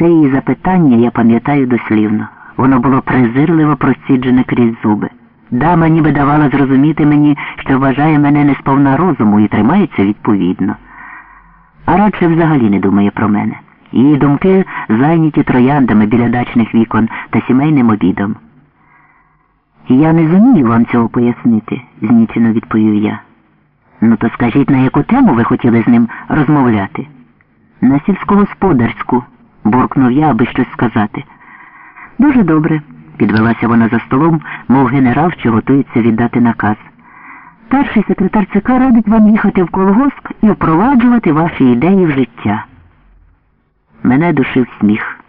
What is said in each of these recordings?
Це її запитання я пам'ятаю дослівно. Воно було презирливо проціджене крізь зуби. Дама ніби давала зрозуміти мені, що вважає мене не сповна розуму і тримається відповідно. А радше взагалі не думає про мене. Її думки зайняті трояндами біля дачних вікон та сімейним обідом. Я не зумію вам цього пояснити, знічено відповів я. Ну то скажіть, на яку тему ви хотіли з ним розмовляти? На сільськогосподарську, буркнув я, аби щось сказати. Дуже добре, підвелася вона за столом, мов генерал, що готується віддати наказ. Перший секретар ЦК радить вам їхати в колгосп і впроваджувати ваші ідеї в життя. Мене душив сміх.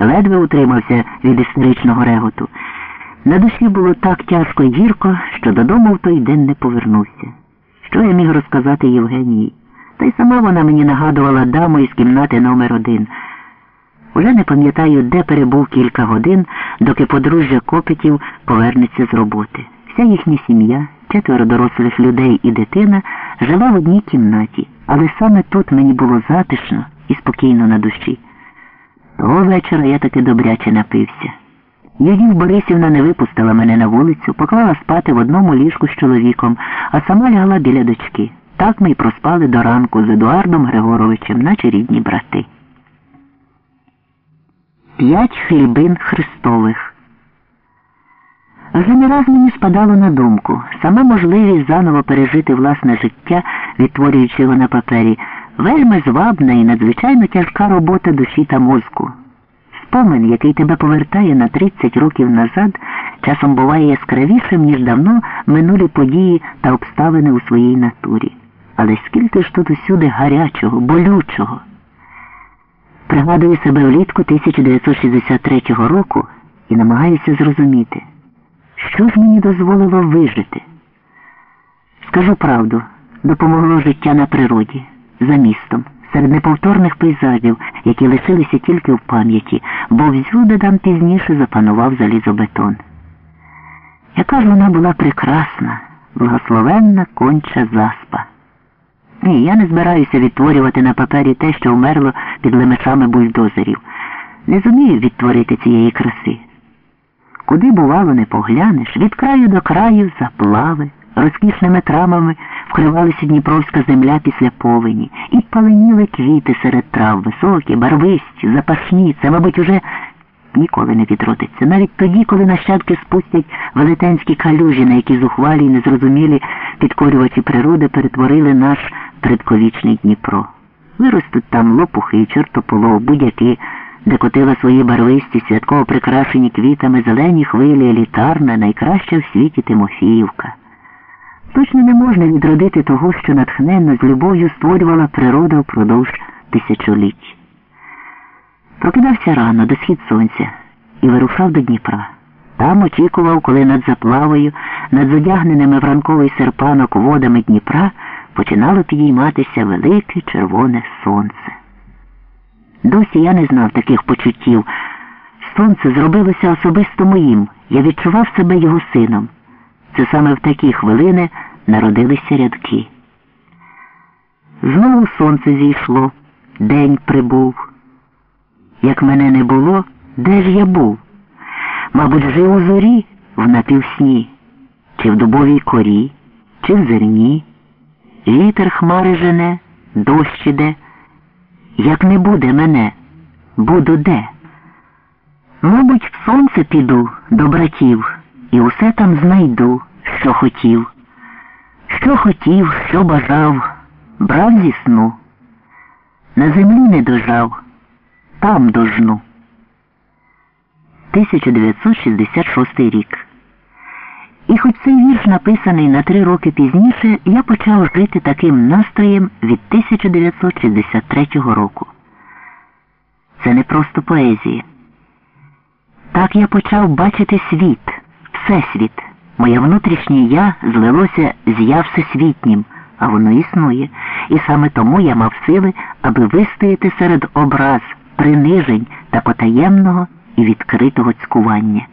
Ледве утримався від історичного реготу. На душі було так тяжко й гірко, що додому в той день не повернувся. Що я міг розказати Євгенії? Та й сама вона мені нагадувала даму із кімнати номер один. Уже не пам'ятаю, де перебув кілька годин, доки подружжя копитів повернеться з роботи. Вся їхня сім'я, четверо дорослих людей і дитина жила в одній кімнаті, але саме тут мені було затишно і спокійно на душі. Того вечора я таки добряче напився. Юдів Борисівна не випустила мене на вулицю, поклала спати в одному ліжку з чоловіком, а сама лягла біля дочки. Так ми й проспали до ранку з Едуардом Григоровичем, наче рідні брати. П'ять хильбин Христових. Вже не раз мені спадало на думку, сама можливість заново пережити власне життя, відтворюючи його на папері, вельми звабна і надзвичайно тяжка робота душі та мозку. Спомин, який тебе повертає на 30 років назад, часом буває яскравішим, ніж давно минулі події та обставини у своїй натурі. Але скільки ж тут усюди гарячого, болючого. Пригадую себе влітку 1963 року і намагаюся зрозуміти, що ж мені дозволило вижити. Скажу правду, допомогло життя на природі, за містом, серед неповторних пейзажів, які лишилися тільки в пам'яті, бо всюди там пізніше запанував залізобетон. Яка ж вона була прекрасна, благословенна конча заспа. Ні, я не збираюся відтворювати на папері те, що вмерло під лемешами бульдозерів. Не зумію відтворити цієї краси. Куди, бувало, не поглянеш, від краю до краю заплави, розкішними трамами вкривалася Дніпровська земля після повені, і паленіли квіти серед трав, високі, барвисті, запашні. Це, мабуть, уже ніколи не відродиться. Навіть тоді, коли нащадки спустять велетенські калюжі, на які зухвалі й незрозумілі підкорювачі природи перетворили наш предковічний Дніпро. Виростуть там лопухи і чортополов, будь-які, де котила свої барвисті, святково прикрашені квітами зелені хвилі елітарна, найкраща в світі Тимофіївка. Точно не можна відродити того, що натхненно з любов'ю створювала природа впродовж тисячоліть. Прокидався рано до схід сонця і вирушав до Дніпра. Там очікував, коли над заплавою, над задягненими в ранковий серпанок водами Дніпра починало підійматися велике червоне сонце. Досі я не знав таких почуттів. Сонце зробилося особисто моїм. Я відчував себе його сином. Це саме в такі хвилини народилися рядки. Знову сонце зійшло, день прибув. Як мене не було, де ж я був? Мабуть, жив у зорі в напівсні, чи в дубовій корі, чи в зерні. Вітер хмари жене, дощ іде. Як не буде мене, буду де? Мабуть, в сонце піду до братів і усе там знайду, що хотів. Що хотів, що бажав, брав зі сну. На землі не дожав, там дожну. 1966 рік. Хоч цей вірш написаний на три роки пізніше, я почав жити таким настроєм від 1963 року. Це не просто поезія. Так я почав бачити світ, всесвіт. Моє внутрішнє я злилося з я всесвітнім, а воно існує. І саме тому я мав сили, аби вистояти серед образ, принижень та потаємного і відкритого цькування.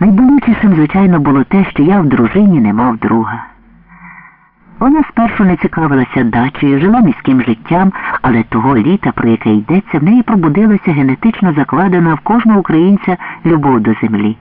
Найболючішим, звичайно, було те, що я в дружині не мав друга. Вона спершу не цікавилася дачею, жила міським життям, але того літа, про яке йдеться, в неї пробудилася генетично закладена в кожного українця любов до землі.